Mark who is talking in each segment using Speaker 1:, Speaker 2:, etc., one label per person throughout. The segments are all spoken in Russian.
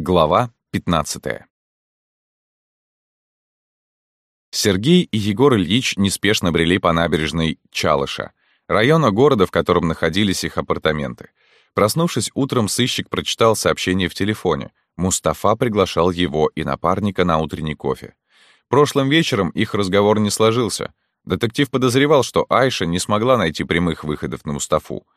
Speaker 1: Глава 15 Сергей и Егор Ильич неспешно брели по набережной Чалыша, района города, в котором находились их апартаменты. Проснувшись утром, сыщик прочитал сообщение в телефоне. Мустафа приглашал его и напарника на утренний кофе. Прошлым вечером их разговор не сложился. Детектив подозревал, что Айша не смогла найти прямых выходов на Мустафу.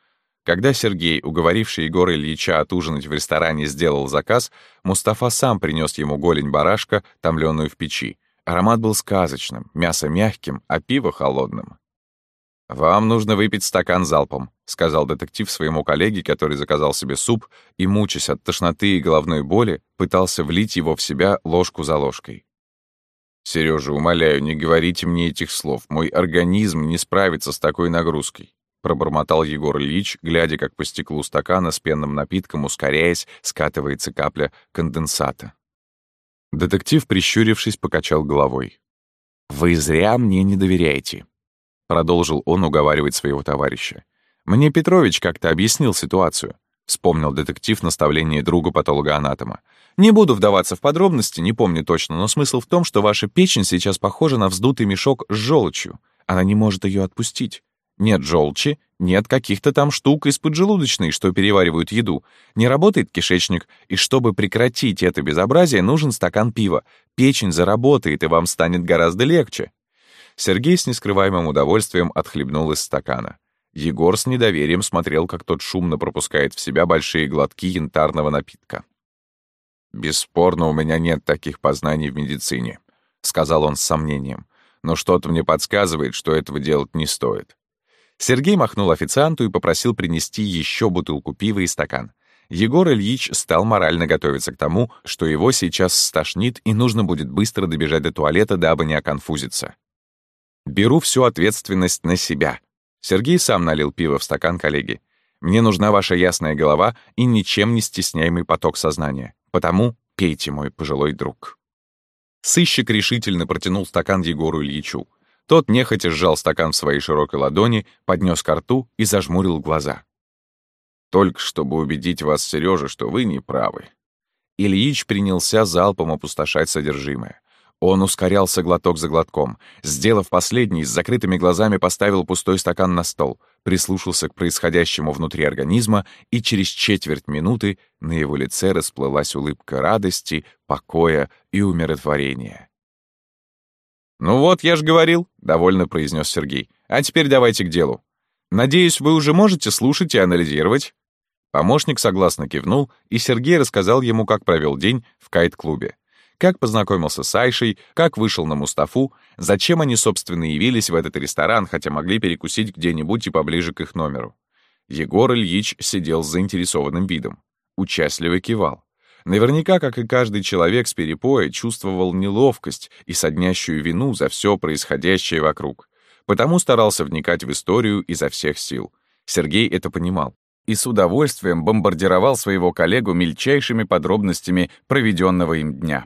Speaker 1: Когда Сергей, уговоривший Егора Ильича отужинать в ресторане, сделал заказ, Мустафа сам принес ему голень барашка, томленную в печи. Аромат был сказочным, мясо мягким, а пиво холодным. «Вам нужно выпить стакан залпом», — сказал детектив своему коллеге, который заказал себе суп и, мучаясь от тошноты и головной боли, пытался влить его в себя ложку за ложкой. «Серёжа, умоляю, не говорите мне этих слов. Мой организм не справится с такой нагрузкой», — пробормотал Егор Ильич, глядя, как по стеклу стакана с пенным напитком, ускоряясь, скатывается капля конденсата. Детектив, прищурившись, покачал головой. «Вы зря мне не доверяете», — продолжил он уговаривать своего товарища. «Мне Петрович как-то объяснил ситуацию», — вспомнил детектив наставление друга патологоанатома. «Не буду вдаваться в подробности, не помню точно, но смысл в том, что ваша печень сейчас похожа на вздутый мешок с желчью. Она не может ее отпустить. Нет желчи, нет каких-то там штук из поджелудочной, что переваривают еду. Не работает кишечник, и чтобы прекратить это безобразие, нужен стакан пива. Печень заработает, и вам станет гораздо легче. Сергей с нескрываемым удовольствием отхлебнул из стакана. Егор с недоверием смотрел, как тот шумно пропускает в себя большие глотки янтарного напитка. «Бесспорно, у меня нет таких познаний в медицине», — сказал он с сомнением. «Но что-то мне подсказывает, что этого делать не стоит. Сергей махнул официанту и попросил принести еще бутылку пива и стакан. Егор Ильич стал морально готовиться к тому, что его сейчас стошнит и нужно будет быстро добежать до туалета, дабы не оконфузиться. «Беру всю ответственность на себя». Сергей сам налил пиво в стакан коллеги. «Мне нужна ваша ясная голова и ничем не стесняемый поток сознания. Потому пейте, мой пожилой друг». Сыщик решительно протянул стакан Егору Ильичу. Тот нехотя сжал стакан в своей широкой ладони, поднес ко рту и зажмурил глаза. «Только чтобы убедить вас, Сережа, что вы не правы». Ильич принялся залпом опустошать содержимое. Он ускорялся глоток за глотком. Сделав последний, с закрытыми глазами поставил пустой стакан на стол, прислушался к происходящему внутри организма, и через четверть минуты на его лице расплылась улыбка радости, покоя и умиротворения. «Ну вот, я же говорил», — довольно произнес Сергей. «А теперь давайте к делу. Надеюсь, вы уже можете слушать и анализировать». Помощник согласно кивнул, и Сергей рассказал ему, как провел день в кайт-клубе. Как познакомился с Айшей, как вышел на Мустафу, зачем они, собственно, явились в этот ресторан, хотя могли перекусить где-нибудь и поближе к их номеру. Егор Ильич сидел с заинтересованным видом. Участливо кивал. Наверняка, как и каждый человек с перепоя, чувствовал неловкость и соднящую вину за все происходящее вокруг. Потому старался вникать в историю изо всех сил. Сергей это понимал и с удовольствием бомбардировал своего коллегу мельчайшими подробностями проведенного им дня.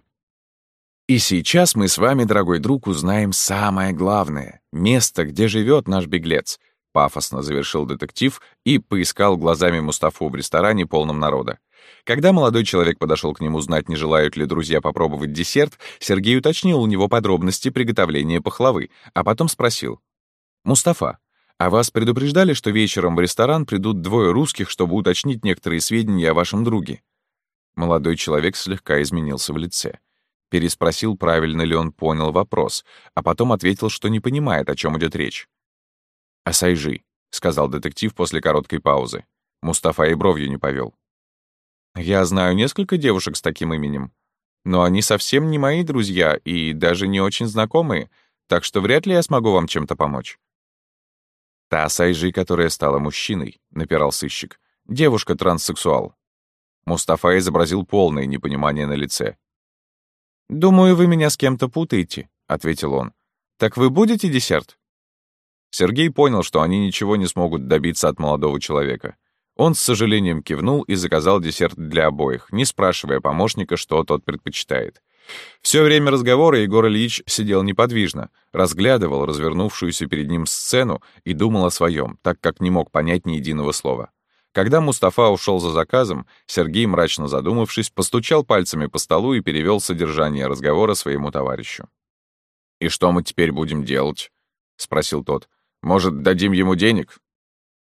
Speaker 1: И сейчас мы с вами, дорогой друг, узнаем самое главное — место, где живет наш беглец. Пафосно завершил детектив и поискал глазами Мустафу в ресторане, полном народа. Когда молодой человек подошел к нему узнать, не желают ли друзья попробовать десерт, Сергей уточнил у него подробности приготовления пахлавы, а потом спросил. «Мустафа, а вас предупреждали, что вечером в ресторан придут двое русских, чтобы уточнить некоторые сведения о вашем друге?» Молодой человек слегка изменился в лице. Переспросил, правильно ли он понял вопрос, а потом ответил, что не понимает, о чем идет речь. «Асайжи», — сказал детектив после короткой паузы. Мустафа и бровью не повел. Я знаю несколько девушек с таким именем, но они совсем не мои друзья и даже не очень знакомые, так что вряд ли я смогу вам чем-то помочь». «Та Сайжи, которая стала мужчиной», — напирал сыщик. «Девушка-транссексуал». Мустафа изобразил полное непонимание на лице. «Думаю, вы меня с кем-то путаете», — ответил он. «Так вы будете десерт?» Сергей понял, что они ничего не смогут добиться от молодого человека. Он с сожалением кивнул и заказал десерт для обоих, не спрашивая помощника, что тот предпочитает. Все время разговора Егор Ильич сидел неподвижно, разглядывал развернувшуюся перед ним сцену и думал о своем, так как не мог понять ни единого слова. Когда Мустафа ушел за заказом, Сергей, мрачно задумавшись, постучал пальцами по столу и перевел содержание разговора своему товарищу. «И что мы теперь будем делать?» — спросил тот. «Может, дадим ему денег?»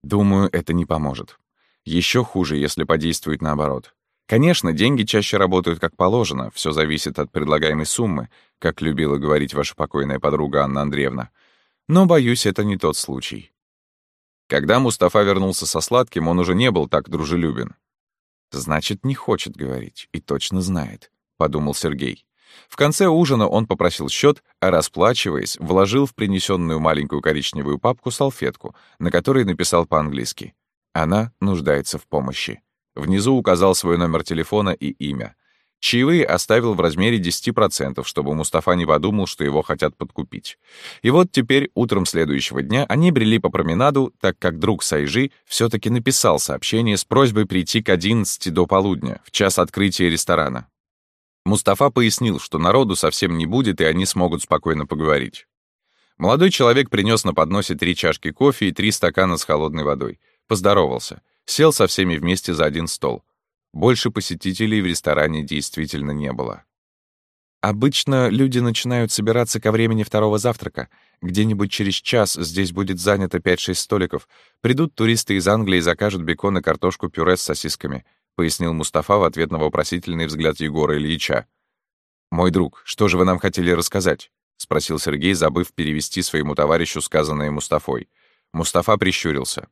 Speaker 1: «Думаю, это не поможет. Еще хуже, если подействует наоборот. Конечно, деньги чаще работают как положено, все зависит от предлагаемой суммы, как любила говорить ваша покойная подруга Анна Андреевна. Но, боюсь, это не тот случай. Когда Мустафа вернулся со сладким, он уже не был так дружелюбен. «Значит, не хочет говорить и точно знает», — подумал Сергей. В конце ужина он попросил счет, а расплачиваясь, вложил в принесенную маленькую коричневую папку салфетку, на которой написал по-английски «Она нуждается в помощи». Внизу указал свой номер телефона и имя. Чаевые оставил в размере 10%, чтобы Мустафа не подумал, что его хотят подкупить. И вот теперь, утром следующего дня, они брели по променаду, так как друг Сайжи все таки написал сообщение с просьбой прийти к 11 до полудня, в час открытия ресторана. Мустафа пояснил, что народу совсем не будет, и они смогут спокойно поговорить. Молодой человек принес на подносе три чашки кофе и три стакана с холодной водой. Поздоровался — Сел со всеми вместе за один стол. Больше посетителей в ресторане действительно не было. Обычно люди начинают собираться ко времени второго завтрака. Где-нибудь через час здесь будет занято 5-6 столиков. Придут туристы из Англии и закажут бекон и картошку пюре с сосисками, пояснил Мустафа в ответ на вопросительный взгляд Егора Ильича. «Мой друг, что же вы нам хотели рассказать?» — спросил Сергей, забыв перевести своему товарищу сказанное Мустафой. Мустафа прищурился.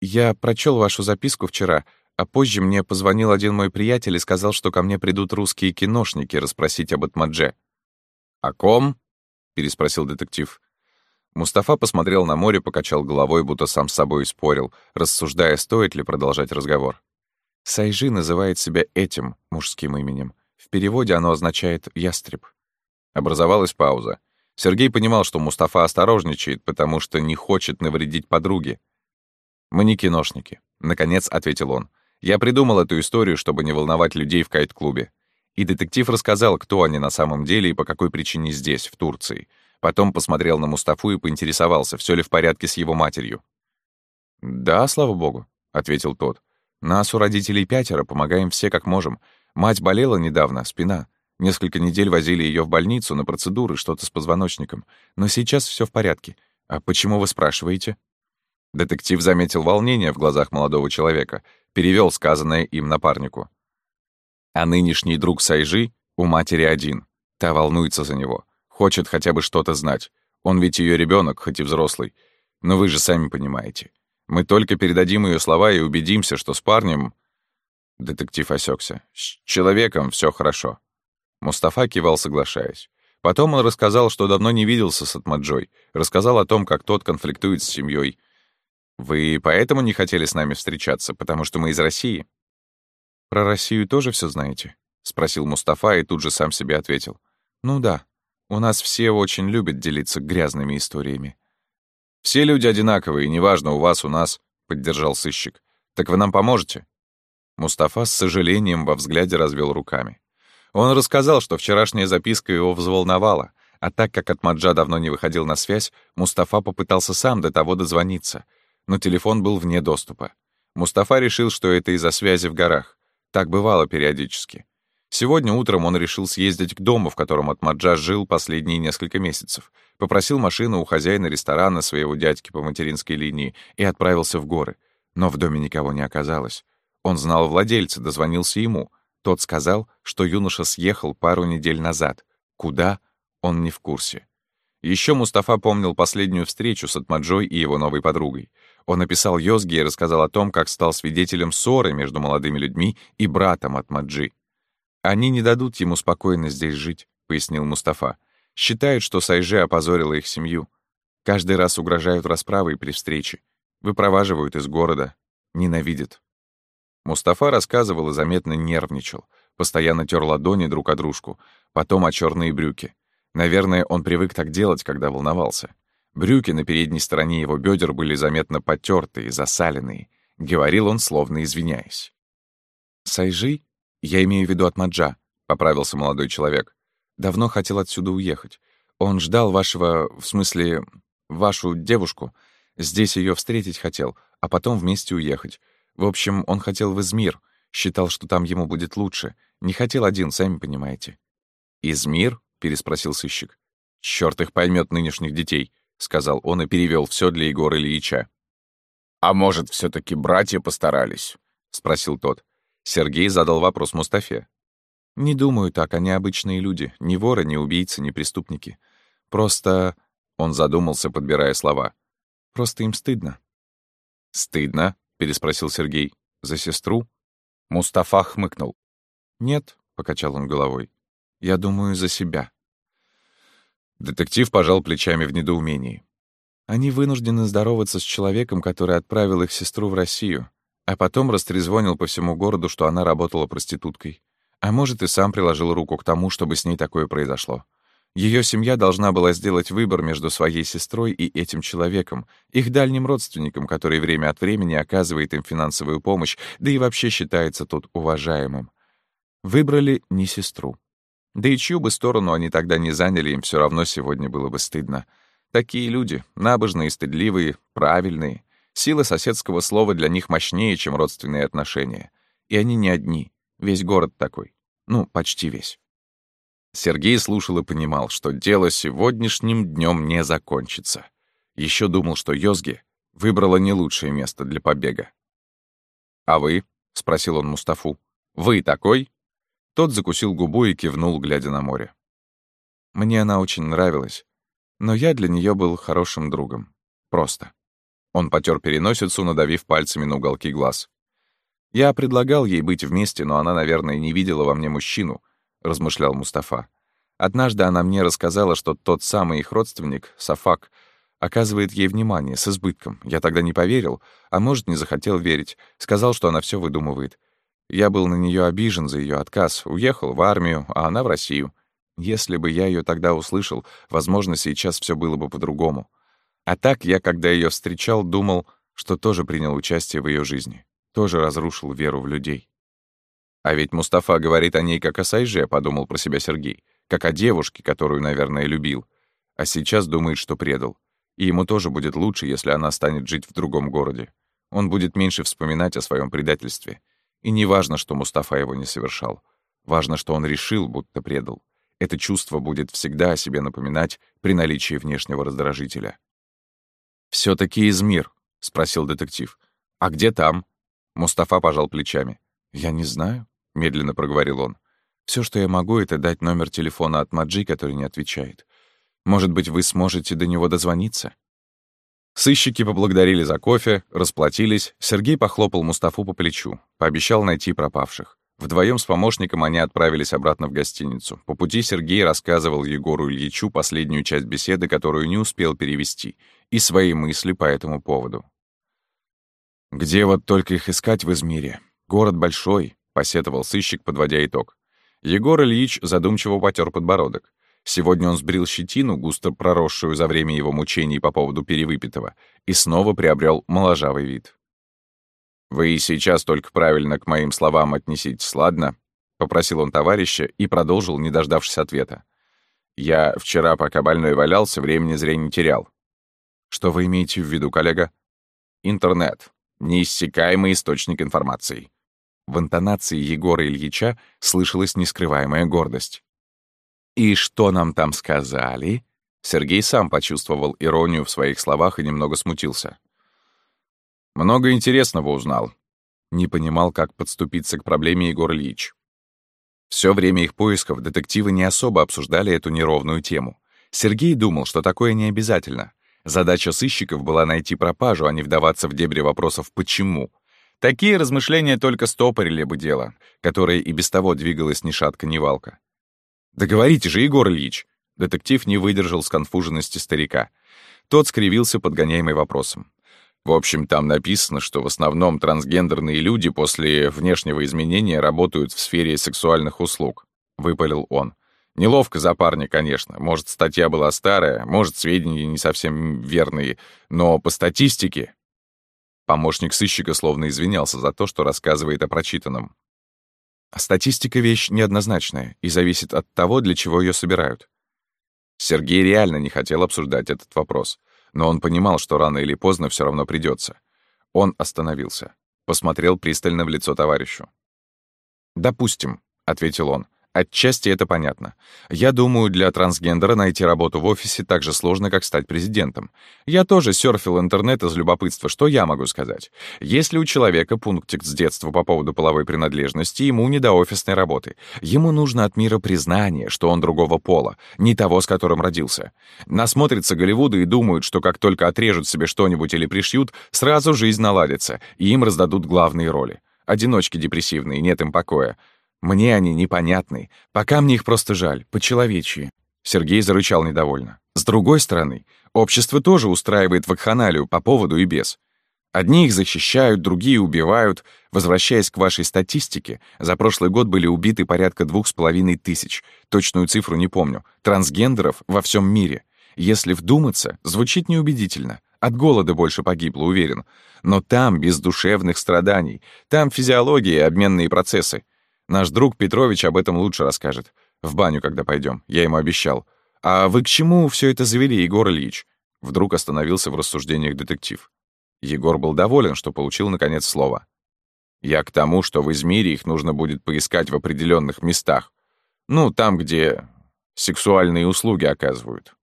Speaker 1: «Я прочел вашу записку вчера, а позже мне позвонил один мой приятель и сказал, что ко мне придут русские киношники расспросить об Атмадже». «О ком?» — переспросил детектив. Мустафа посмотрел на море, покачал головой, будто сам с собой спорил, рассуждая, стоит ли продолжать разговор. Сайжи называет себя этим мужским именем. В переводе оно означает «ястреб». Образовалась пауза. Сергей понимал, что Мустафа осторожничает, потому что не хочет навредить подруге. «Мы не киношники», — наконец ответил он. «Я придумал эту историю, чтобы не волновать людей в кайт-клубе». И детектив рассказал, кто они на самом деле и по какой причине здесь, в Турции. Потом посмотрел на Мустафу и поинтересовался, все ли в порядке с его матерью. «Да, слава богу», — ответил тот. «Нас у родителей пятеро, помогаем все как можем. Мать болела недавно, спина. Несколько недель возили ее в больницу на процедуры, что-то с позвоночником. Но сейчас все в порядке. А почему вы спрашиваете?» Детектив заметил волнение в глазах молодого человека, перевел сказанное им напарнику. А нынешний друг Сайжи у матери один. Та волнуется за него, хочет хотя бы что-то знать. Он ведь ее ребенок, хоть и взрослый. Но вы же сами понимаете. Мы только передадим ее слова и убедимся, что с парнем... Детектив осекся. С человеком все хорошо. Мустафа кивал, соглашаясь. Потом он рассказал, что давно не виделся с Атмаджой, рассказал о том, как тот конфликтует с семьей, вы поэтому не хотели с нами встречаться, потому что мы из России? Про Россию тоже все знаете? Спросил Мустафа и тут же сам себе ответил. Ну да, у нас все очень любят делиться грязными историями. Все люди одинаковые, неважно, у вас, у нас, поддержал сыщик. Так вы нам поможете? Мустафа с сожалением во взгляде развел руками. Он рассказал, что вчерашняя записка его взволновала, а так как Атмаджа давно не выходил на связь, Мустафа попытался сам до того дозвониться — но телефон был вне доступа. Мустафа решил, что это из-за связи в горах. Так бывало периодически. Сегодня утром он решил съездить к дому, в котором Атмаджа жил последние несколько месяцев. Попросил машину у хозяина ресторана своего дядьки по материнской линии и отправился в горы. Но в доме никого не оказалось. Он знал владельца, дозвонился ему. Тот сказал, что юноша съехал пару недель назад. Куда? Он не в курсе. Еще Мустафа помнил последнюю встречу с Атмаджой и его новой подругой. Он описал Йозги и рассказал о том, как стал свидетелем ссоры между молодыми людьми и братом Атмаджи. «Они не дадут ему спокойно здесь жить», — пояснил Мустафа. «Считают, что Сайже опозорила их семью. Каждый раз угрожают расправой при встрече. Выпроваживают из города. Ненавидят». Мустафа рассказывал и заметно нервничал. Постоянно тер ладони друг о дружку, потом о черные брюки. Наверное, он привык так делать, когда волновался. Брюки на передней стороне его бедер были заметно потертые, засаленные. Говорил он, словно извиняясь. «Сайжи? Я имею в виду от Маджа», — поправился молодой человек. «Давно хотел отсюда уехать. Он ждал вашего, в смысле, вашу девушку. Здесь ее встретить хотел, а потом вместе уехать. В общем, он хотел в Измир, считал, что там ему будет лучше. Не хотел один, сами понимаете. «Измир?» — переспросил сыщик. «Чёрт их поймет нынешних детей», — сказал он и перевел все для Егора Ильича.
Speaker 2: «А может, все таки братья постарались?» — спросил тот.
Speaker 1: Сергей задал вопрос Мустафе. «Не думаю так, они обычные люди. Ни воры, ни убийцы, ни преступники. Просто...» — он задумался, подбирая слова. «Просто им стыдно».
Speaker 2: «Стыдно?» — переспросил Сергей.
Speaker 1: «За сестру?»
Speaker 2: Мустафа хмыкнул.
Speaker 1: «Нет», — покачал он головой. «Я думаю, за себя».
Speaker 2: Детектив пожал плечами в недоумении.
Speaker 1: Они вынуждены здороваться с человеком, который отправил их сестру в Россию, а потом растрезвонил по всему городу, что она работала проституткой. А может, и сам приложил руку к тому, чтобы с ней такое произошло. Ее семья должна была сделать выбор между своей сестрой и этим человеком, их дальним родственником, который время от времени оказывает им финансовую помощь, да и вообще считается тут уважаемым. Выбрали не сестру. Да и чью бы сторону они тогда не заняли, им все равно сегодня было бы стыдно. Такие люди, набожные, стыдливые, правильные. Сила соседского слова для них мощнее, чем родственные отношения. И они не одни. Весь город такой. Ну, почти весь. Сергей слушал и понимал, что дело сегодняшним днем не закончится. Еще думал, что Йозги выбрала не лучшее место для побега. «А вы?» — спросил он Мустафу. «Вы такой?» Тот закусил губу и кивнул, глядя на море. Мне она очень нравилась, но я для нее был хорошим другом. Просто. Он потер переносицу, надавив пальцами на уголки глаз. Я предлагал ей быть вместе, но она, наверное, не видела во мне мужчину, размышлял Мустафа. Однажды она мне рассказала, что тот самый их родственник, Сафак, оказывает ей внимание с избытком. Я тогда не поверил, а может, не захотел верить. Сказал, что она все выдумывает. Я был на нее обижен за ее отказ, уехал в армию, а она в Россию. Если бы я ее тогда услышал, возможно, сейчас все было бы по-другому. А так я, когда ее встречал, думал, что тоже принял участие в ее жизни, тоже разрушил веру в людей. А ведь Мустафа говорит о ней как о Сайже, подумал про себя Сергей, как о девушке, которую, наверное, любил. А сейчас думает, что предал. И ему тоже будет лучше, если она станет жить в другом городе. Он будет меньше вспоминать о своем предательстве. И не важно, что Мустафа его не совершал. Важно, что он решил, будто предал. Это чувство будет всегда о себе напоминать при наличии внешнего раздражителя все таки Измир», — спросил детектив. «А где там?» Мустафа пожал плечами. «Я не знаю», — медленно проговорил он. Все, что я могу, это дать номер телефона от Маджи, который не отвечает. Может быть, вы сможете до него дозвониться?» Сыщики поблагодарили за кофе, расплатились, Сергей похлопал Мустафу по плечу, пообещал найти пропавших. Вдвоем с помощником они отправились обратно в гостиницу. По пути Сергей рассказывал Егору Ильичу последнюю часть беседы, которую не успел перевести, и свои мысли по этому поводу. «Где вот только их искать в Измире? Город большой», — посетовал сыщик, подводя итог. Егор Ильич задумчиво потер подбородок. Сегодня он сбрил щетину, густо проросшую за время его мучений по поводу перевыпитого, и снова приобрел моложавый вид. «Вы сейчас только правильно к моим словам отнеситесь, ладно?» — попросил он товарища и продолжил, не дождавшись ответа. «Я вчера, пока больной валялся, времени зря не терял». «Что вы имеете в виду, коллега?» «Интернет. Неиссякаемый источник информации». В интонации Егора Ильича слышалась нескрываемая гордость. «И что нам там сказали?» Сергей сам почувствовал иронию в своих словах и немного смутился. Много интересного узнал. Не понимал, как подступиться к проблеме Егор Ильич. Все время их поисков детективы не особо обсуждали эту неровную тему. Сергей думал, что такое не обязательно. Задача сыщиков была найти пропажу, а не вдаваться в дебри вопросов «почему?». Такие размышления только стопорили бы дело, которое и без того двигалось ни шатка, ни валка. «Да говорите же, Егор Ильич!» Детектив не выдержал сконфуженности старика. Тот скривился, подгоняемый вопросом. В общем, там написано, что в основном трансгендерные люди после внешнего изменения работают в сфере сексуальных услуг», — выпалил он. Неловко за парня, конечно. Может, статья была старая, может, сведения не совсем верные, но по статистике... Помощник сыщика словно извинялся за то, что рассказывает о прочитанном. Статистика — вещь неоднозначная и зависит от того, для чего ее собирают. Сергей реально не хотел обсуждать этот вопрос но он понимал, что рано или поздно все равно придется. Он остановился, посмотрел пристально в лицо товарищу. «Допустим», — ответил он, Отчасти это понятно. Я думаю, для трансгендера найти работу в офисе так же сложно, как стать президентом. Я тоже серфил интернет из любопытства, что я могу сказать. Если у человека пунктик с детства по поводу половой принадлежности, ему не до офисной работы. Ему нужно от мира признание, что он другого пола, не того, с которым родился. Насмотрятся Голливуда и думают, что как только отрежут себе что-нибудь или пришьют, сразу жизнь наладится, и им раздадут главные роли. Одиночки депрессивные, нет им покоя. Мне они непонятны. Пока мне их просто жаль, по-человечьи». Сергей зарычал недовольно. «С другой стороны, общество тоже устраивает вакханалию по поводу и без. Одни их защищают, другие убивают. Возвращаясь к вашей статистике, за прошлый год были убиты порядка двух с половиной тысяч. Точную цифру не помню. Трансгендеров во всем мире. Если вдуматься, звучит неубедительно. От голода больше погибло, уверен. Но там без душевных страданий. Там физиология и обменные процессы. Наш друг Петрович об этом лучше расскажет. В баню, когда пойдем, я ему обещал. А вы к чему все это завели, Егор Ильич? Вдруг остановился в рассуждениях детектив. Егор был доволен, что получил, наконец, слово. Я к тому, что в Измире их нужно будет поискать в определенных местах. Ну, там, где сексуальные услуги оказывают.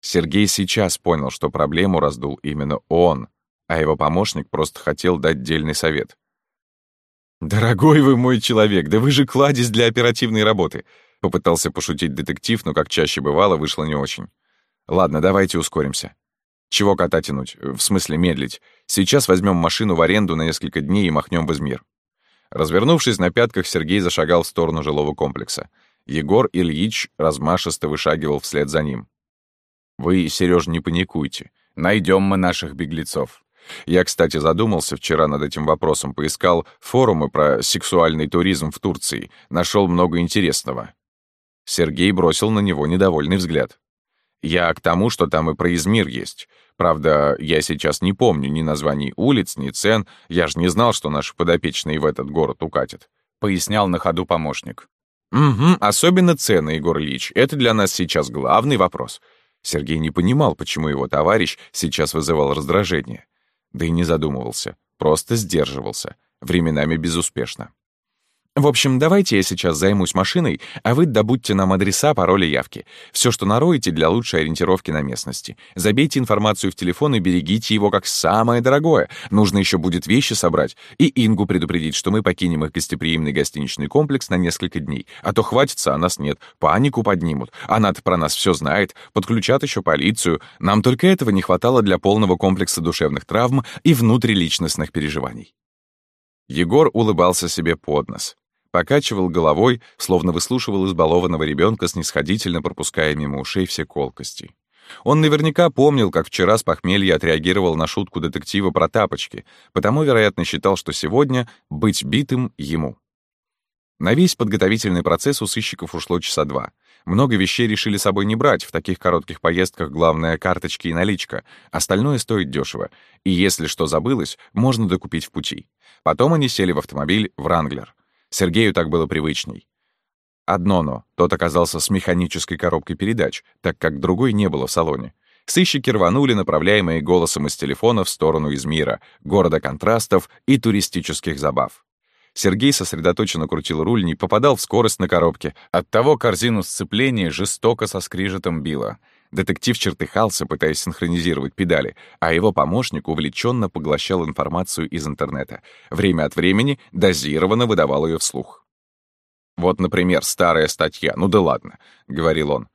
Speaker 1: Сергей сейчас понял, что проблему раздул именно он, а его помощник просто хотел дать дельный совет. «Дорогой вы мой человек, да вы же кладезь для оперативной работы!» Попытался пошутить детектив, но, как чаще бывало, вышло не очень. «Ладно, давайте ускоримся. Чего кота тянуть? В смысле медлить? Сейчас возьмем машину в аренду на несколько дней и махнем в Измир». Развернувшись на пятках, Сергей зашагал в сторону жилого комплекса. Егор Ильич размашисто вышагивал вслед за ним. «Вы, Серёж, не паникуйте. Найдем мы наших беглецов. Я, кстати, задумался вчера над этим вопросом, поискал форумы про сексуальный туризм в Турции, нашел много интересного. Сергей бросил на него недовольный взгляд. Я к тому, что там и про Измир есть. Правда, я сейчас не помню ни названий улиц, ни цен. Я же не знал, что наши подопечные в этот город укатят. Пояснял на ходу помощник. «Угу, особенно цены, Егор Ильич. Это для нас сейчас главный вопрос». Сергей не понимал, почему его товарищ сейчас вызывал раздражение. Да и не задумывался, просто сдерживался, временами безуспешно. В общем, давайте я сейчас займусь машиной, а вы добудьте нам адреса, пароли, явки. Все, что нароете для лучшей ориентировки на местности. Забейте информацию в телефон и берегите его как самое дорогое. Нужно еще будет вещи собрать. И Ингу предупредить, что мы покинем их гостеприимный гостиничный комплекс на несколько дней. А то хватится, а нас нет. Панику поднимут. Она-то про нас все знает. Подключат еще полицию. Нам только этого не хватало для полного комплекса душевных травм и внутриличностных переживаний. Егор улыбался себе под нос покачивал головой, словно выслушивал избалованного ребенка, снисходительно пропуская мимо ушей все колкости. Он наверняка помнил, как вчера с похмелья отреагировал на шутку детектива про тапочки, потому, вероятно, считал, что сегодня быть битым ему. На весь подготовительный процесс у сыщиков ушло часа два. Много вещей решили с собой не брать, в таких коротких поездках главное — карточки и наличка, остальное стоит дешево, и если что забылось, можно докупить в пути. Потом они сели в автомобиль «Вранглер». Сергею так было привычней. Одно но, тот оказался с механической коробкой передач, так как другой не было в салоне. Сыщики рванули, направляемые голосом из телефона в сторону Измира, города контрастов и туристических забав. Сергей сосредоточенно крутил руль, не попадал в скорость на коробке. Оттого корзину сцепления жестоко со скрижетом било. Детектив чертыхался, пытаясь синхронизировать педали, а его помощник увлеченно поглощал информацию из интернета. Время от времени дозированно выдавал ее вслух. «Вот, например, старая статья, ну да ладно», — говорил он.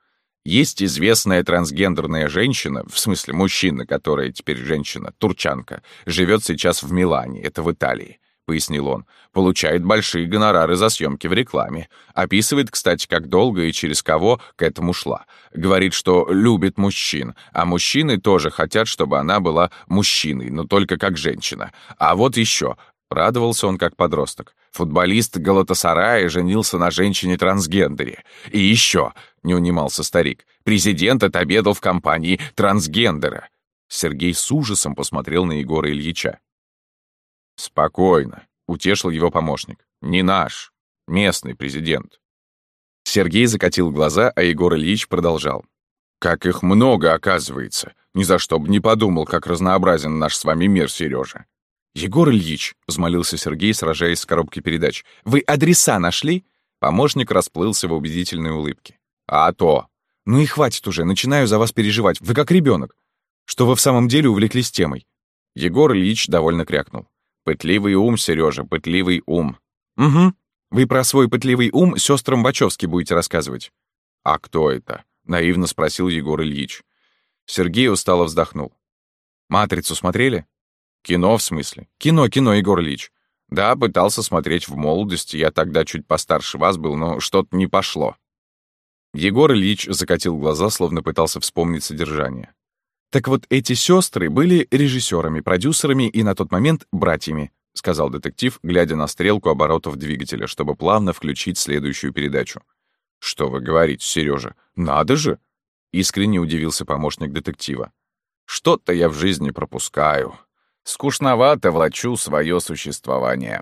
Speaker 1: «Есть известная трансгендерная женщина, в смысле мужчина, которая теперь женщина, турчанка, живет сейчас в Милане, это в Италии. — пояснил он, — получает большие гонорары за съемки в рекламе. Описывает, кстати, как долго и через кого к этому шла. Говорит, что любит мужчин, а мужчины тоже хотят, чтобы она была мужчиной, но только как женщина. А вот еще. Радовался он как подросток. Футболист Галатасарая женился на женщине-трансгендере. И еще, не унимался старик, президент отобедал в компании трансгендера. Сергей с ужасом посмотрел на Егора Ильича. «Спокойно», — утешил его помощник. «Не наш, местный президент». Сергей закатил глаза, а Егор Ильич продолжал. «Как их много, оказывается.
Speaker 2: Ни за что бы не подумал, как разнообразен наш с вами мир, Сережа.
Speaker 1: «Егор Ильич», — взмолился Сергей, сражаясь с коробкой передач, «вы адреса нашли?» Помощник расплылся в убедительной улыбке.
Speaker 2: «А то!»
Speaker 1: «Ну и хватит уже, начинаю за вас переживать. Вы как ребенок. Что вы в самом деле увлеклись темой?»
Speaker 2: Егор Ильич довольно крякнул. «Пытливый ум, Сережа, пытливый ум».
Speaker 1: «Угу. Вы про свой пытливый ум сестрам Бачевски будете рассказывать».
Speaker 2: «А кто это?» — наивно спросил Егор Ильич.
Speaker 1: Сергей устало вздохнул. «Матрицу смотрели?»
Speaker 2: «Кино, в смысле?»
Speaker 1: «Кино, кино, Егор Ильич».
Speaker 2: «Да, пытался смотреть в молодости. Я тогда чуть постарше вас был, но что-то не пошло».
Speaker 1: Егор Ильич закатил глаза, словно пытался вспомнить содержание. «Так вот эти сестры были режиссерами, продюсерами и на тот момент братьями», — сказал детектив, глядя на стрелку оборотов двигателя, чтобы плавно включить следующую передачу.
Speaker 2: «Что вы говорите, Сережа? Надо же!»
Speaker 1: — искренне удивился помощник детектива.
Speaker 2: «Что-то я в жизни пропускаю. Скучновато влачу свое существование.